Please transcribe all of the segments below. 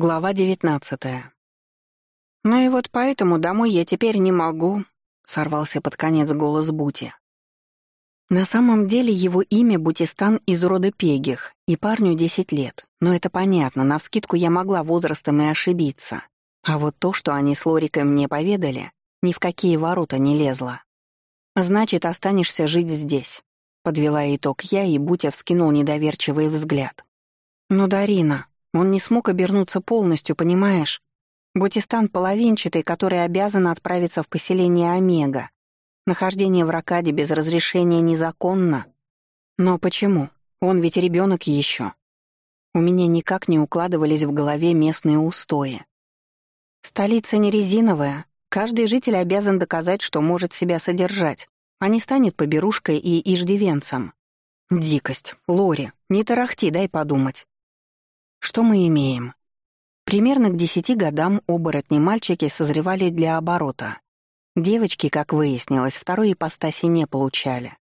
Глава девятнадцатая. «Ну и вот поэтому домой я теперь не могу», — сорвался под конец голос Бути. На самом деле его имя Бутистан из рода Пегих, и парню десять лет. Но это понятно, навскидку я могла возрастом и ошибиться. А вот то, что они с Лорикой мне поведали, ни в какие ворота не лезло. «Значит, останешься жить здесь», — подвела итог я, и Бутя вскинул недоверчивый взгляд. «Ну, Дарина, он не смог обернуться полностью, понимаешь? Бутистан половинчатый, который обязан отправиться в поселение Омега. Нахождение в Ракаде без разрешения незаконно. Но почему? Он ведь ребенок еще. У меня никак не укладывались в голове местные устои. Столица не резиновая. Каждый житель обязан доказать, что может себя содержать, а не станет поберушкой и иждивенцем. Дикость. Лори, не тарахти, дай подумать. Что мы имеем? Примерно к десяти годам оборотни-мальчики созревали для оборота. Девочки, как выяснилось, второй ипостаси не получали.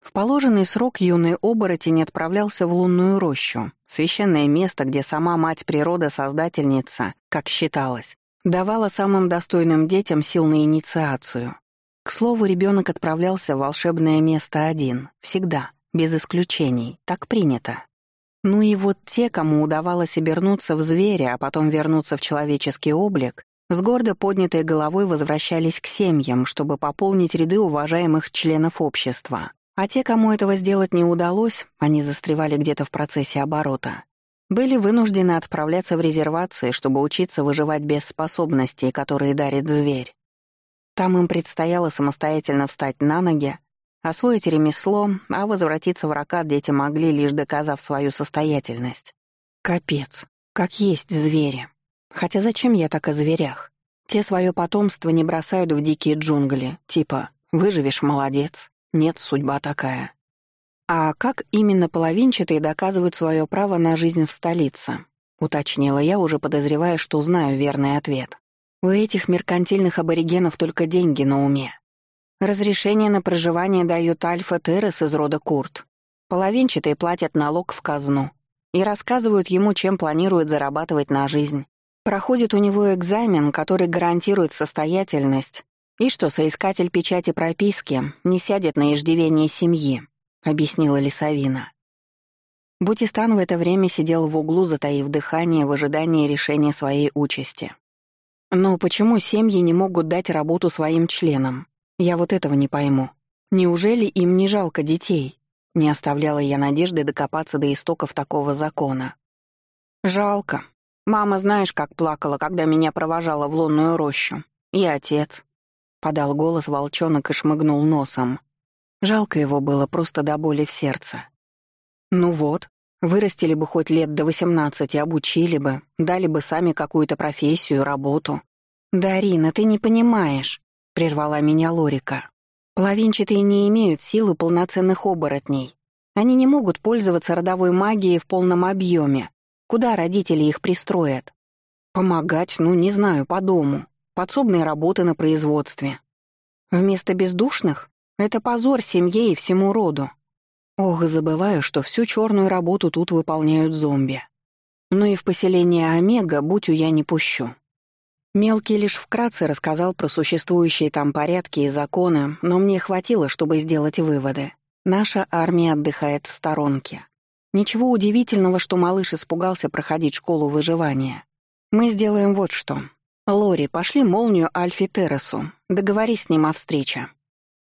В положенный срок юный оборотень отправлялся в лунную рощу, священное место, где сама мать природа-создательница, как считалось, давала самым достойным детям сил на инициацию. К слову, ребенок отправлялся в волшебное место один, всегда, без исключений, так принято. Ну и вот те, кому удавалось обернуться в зверя, а потом вернуться в человеческий облик, с гордо поднятой головой возвращались к семьям, чтобы пополнить ряды уважаемых членов общества. А те, кому этого сделать не удалось, они застревали где-то в процессе оборота, были вынуждены отправляться в резервации, чтобы учиться выживать без способностей, которые дарит зверь. Там им предстояло самостоятельно встать на ноги, освоить ремесло, а возвратиться в ракат дети могли, лишь доказав свою состоятельность. Капец, как есть звери. Хотя зачем я так о зверях? Те свое потомство не бросают в дикие джунгли, типа «выживешь — молодец», «нет, судьба такая». А как именно половинчатые доказывают свое право на жизнь в столице? Уточнила я, уже подозревая, что знаю верный ответ. У этих меркантильных аборигенов только деньги на уме. Разрешение на проживание дают Альфа Террес из рода Курт. Половинчатые платят налог в казну и рассказывают ему, чем планируют зарабатывать на жизнь. Проходит у него экзамен, который гарантирует состоятельность, и что соискатель печати прописки не сядет на иждивение семьи, объяснила Лисовина. Бутистан в это время сидел в углу, затаив дыхание в ожидании решения своей участи. Но почему семьи не могут дать работу своим членам? Я вот этого не пойму. Неужели им не жалко детей? Не оставляла я надежды докопаться до истоков такого закона. Жалко. Мама, знаешь, как плакала, когда меня провожала в лунную рощу. И отец. Подал голос волчонок и шмыгнул носом. Жалко его было просто до боли в сердце. Ну вот, вырастили бы хоть лет до восемнадцати, обучили бы, дали бы сами какую-то профессию, работу. «Дарина, ты не понимаешь. — прервала меня Лорика. «Половинчатые не имеют силы полноценных оборотней. Они не могут пользоваться родовой магией в полном объеме. Куда родители их пристроят? Помогать, ну, не знаю, по дому. Подсобные работы на производстве. Вместо бездушных — это позор семье и всему роду. Ох, забываю, что всю черную работу тут выполняют зомби. Но и в поселение Омега, будь я не пущу. Мелкий лишь вкратце рассказал про существующие там порядки и законы, но мне хватило, чтобы сделать выводы. Наша армия отдыхает в сторонке. Ничего удивительного, что малыш испугался проходить школу выживания. Мы сделаем вот что. Лори, пошли молнию Альфи Террасу. Договорись с ним о встрече.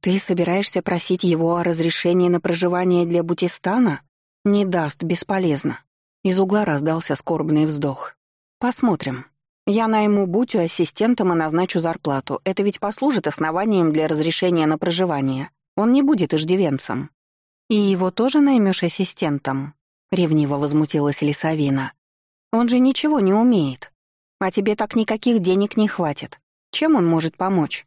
Ты собираешься просить его о разрешении на проживание для Бутистана? Не даст, бесполезно. Из угла раздался скорбный вздох. Посмотрим. Я найму Бутю ассистентом и назначу зарплату. Это ведь послужит основанием для разрешения на проживание. Он не будет иждивенцем. И его тоже наймешь ассистентом? Ревниво возмутилась Лисавина. Он же ничего не умеет. А тебе так никаких денег не хватит. Чем он может помочь?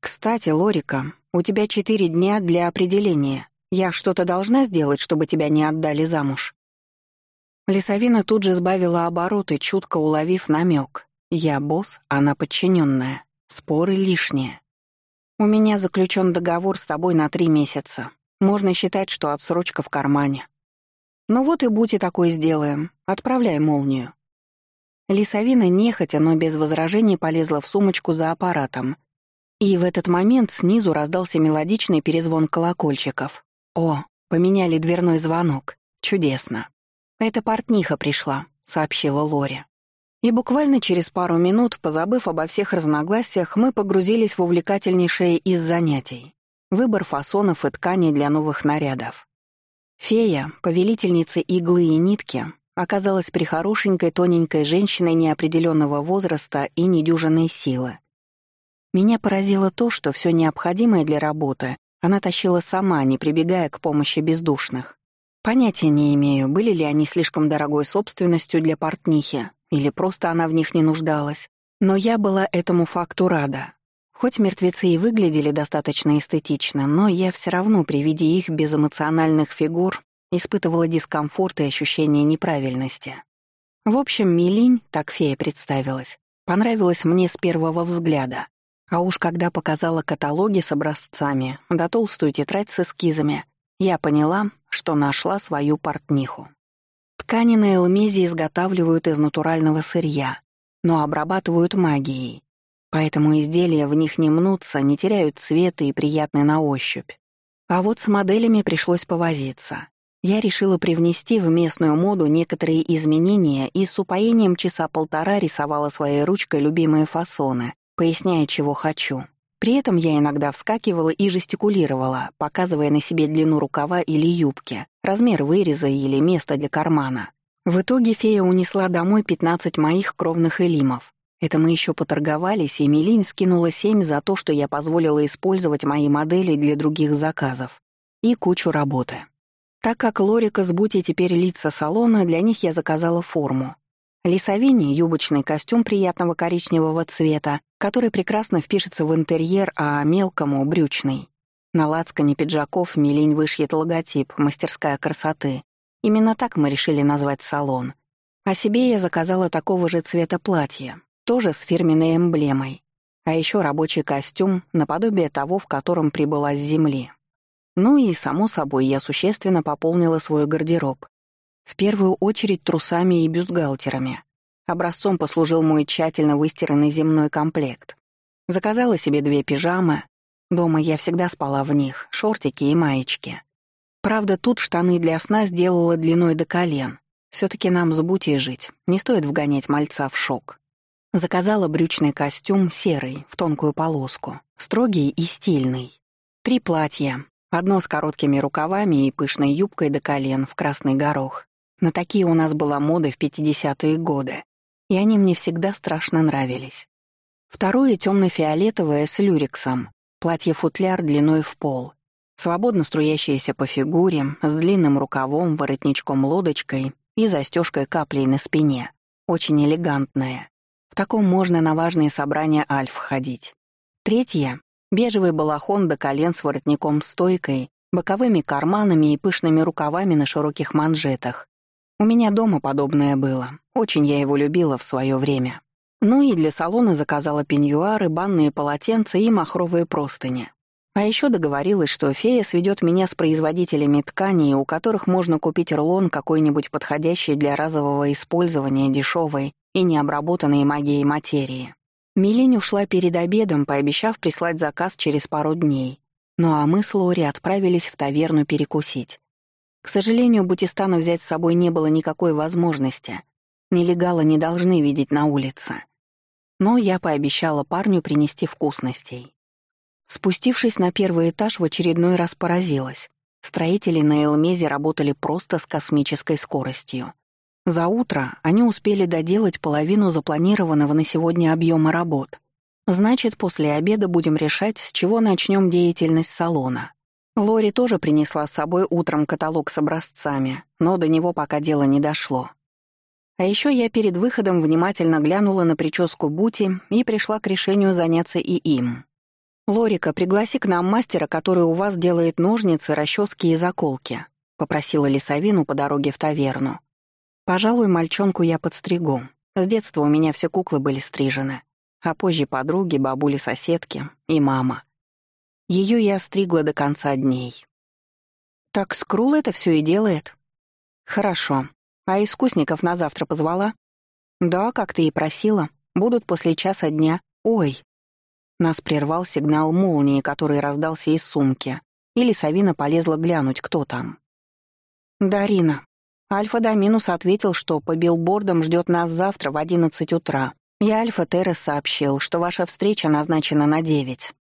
Кстати, Лорика, у тебя четыре дня для определения. Я что-то должна сделать, чтобы тебя не отдали замуж? Лисовина тут же сбавила обороты, чутко уловив намек. «Я босс, она подчиненная. Споры лишние. У меня заключен договор с тобой на три месяца. Можно считать, что отсрочка в кармане. Ну вот и будь и такой сделаем. Отправляй молнию». Лисовина нехотя, но без возражений полезла в сумочку за аппаратом. И в этот момент снизу раздался мелодичный перезвон колокольчиков. О, поменяли дверной звонок. Чудесно. «Это портниха пришла», — сообщила Лори. И буквально через пару минут, позабыв обо всех разногласиях, мы погрузились в увлекательнейшее из занятий — выбор фасонов и тканей для новых нарядов. Фея, повелительница иглы и нитки, оказалась прихорошенькой тоненькой женщиной неопределенного возраста и недюжинной силы. Меня поразило то, что все необходимое для работы она тащила сама, не прибегая к помощи бездушных. Понятия не имею, были ли они слишком дорогой собственностью для портнихи, или просто она в них не нуждалась. Но я была этому факту рада. Хоть мертвецы и выглядели достаточно эстетично, но я все равно при виде их безэмоциональных фигур испытывала дискомфорт и ощущение неправильности. В общем, Милинь, так фея представилась, понравилась мне с первого взгляда. А уж когда показала каталоги с образцами, да толстую тетрадь с эскизами, я поняла, что нашла свою портниху. Ткани на Элмезе изготавливают из натурального сырья, но обрабатывают магией. Поэтому изделия в них не мнутся, не теряют цвета и приятны на ощупь. А вот с моделями пришлось повозиться. Я решила привнести в местную моду некоторые изменения и с упоением часа полтора рисовала своей ручкой любимые фасоны, поясняя, чего хочу. При этом я иногда вскакивала и жестикулировала, показывая на себе длину рукава или юбки, размер выреза или место для кармана. В итоге фея унесла домой 15 моих кровных элимов. Это мы еще поторговались, и Мелин скинула 7 за то, что я позволила использовать мои модели для других заказов. И кучу работы. Так как Лорика с Бути теперь лица салона, для них я заказала форму. Лисовине — юбочный костюм приятного коричневого цвета, который прекрасно впишется в интерьер, а мелкому — брючный. На лацкане пиджаков Милень вышьет логотип «Мастерская красоты». Именно так мы решили назвать салон. А себе я заказала такого же цвета платье, тоже с фирменной эмблемой. А еще рабочий костюм, наподобие того, в котором прибыла с земли. Ну и, само собой, я существенно пополнила свой гардероб. В первую очередь трусами и бюстгальтерами. Образцом послужил мой тщательно выстиранный земной комплект. Заказала себе две пижамы, Дома я всегда спала в них, шортики и маечки. Правда, тут штаны для сна сделала длиной до колен. все таки нам с Бутей жить, не стоит вгонять мальца в шок. Заказала брючный костюм серый, в тонкую полоску, строгий и стильный. Три платья, одно с короткими рукавами и пышной юбкой до колен в красный горох. На такие у нас была мода в 50-е годы, и они мне всегда страшно нравились. Второе темно-фиолетовое с люрексом, Платье-футляр длиной в пол, свободно струящееся по фигуре, с длинным рукавом, воротничком-лодочкой и застежкой каплей на спине. Очень элегантное. В таком можно на важные собрания альф ходить. Третье — бежевый балахон до колен с воротником-стойкой, боковыми карманами и пышными рукавами на широких манжетах. У меня дома подобное было. Очень я его любила в свое время. Ну и для салона заказала пеньюары, банные полотенца и махровые простыни. А еще договорилась, что фея сведет меня с производителями тканей, у которых можно купить рулон какой-нибудь подходящий для разового использования дешевой и необработанной магией материи. Милень ушла перед обедом, пообещав прислать заказ через пару дней. Ну а мы с Лори отправились в таверну перекусить. К сожалению, Бутистана взять с собой не было никакой возможности — Нелегала не должны видеть на улице. Но я пообещала парню принести вкусностей. Спустившись на первый этаж, в очередной раз поразилась. Строители на Элмезе работали просто с космической скоростью. За утро они успели доделать половину запланированного на сегодня объема работ. Значит, после обеда будем решать, с чего начнем деятельность салона. Лори тоже принесла с собой утром каталог с образцами, но до него пока дело не дошло. А еще я перед выходом внимательно глянула на прическу Бути и пришла к решению заняться и им. «Лорика, пригласи к нам мастера, который у вас делает ножницы, расчески и заколки», — попросила Лисовину по дороге в таверну. «Пожалуй, мальчонку я подстригу. С детства у меня все куклы были стрижены, а позже подруги, бабули-соседки и мама. Ее я стригла до конца дней». «Так Скрул это все и делает?» «Хорошо. А искусников на завтра позвала? «Да, как ты и просила. Будут после часа дня. Ой!» Нас прервал сигнал молнии, который раздался из сумки. Или Савина полезла глянуть, кто там. «Дарина». Альфа Доминус ответил, что по билбордам ждет нас завтра в одиннадцать утра. Я Альфа Террес сообщил, что ваша встреча назначена на девять.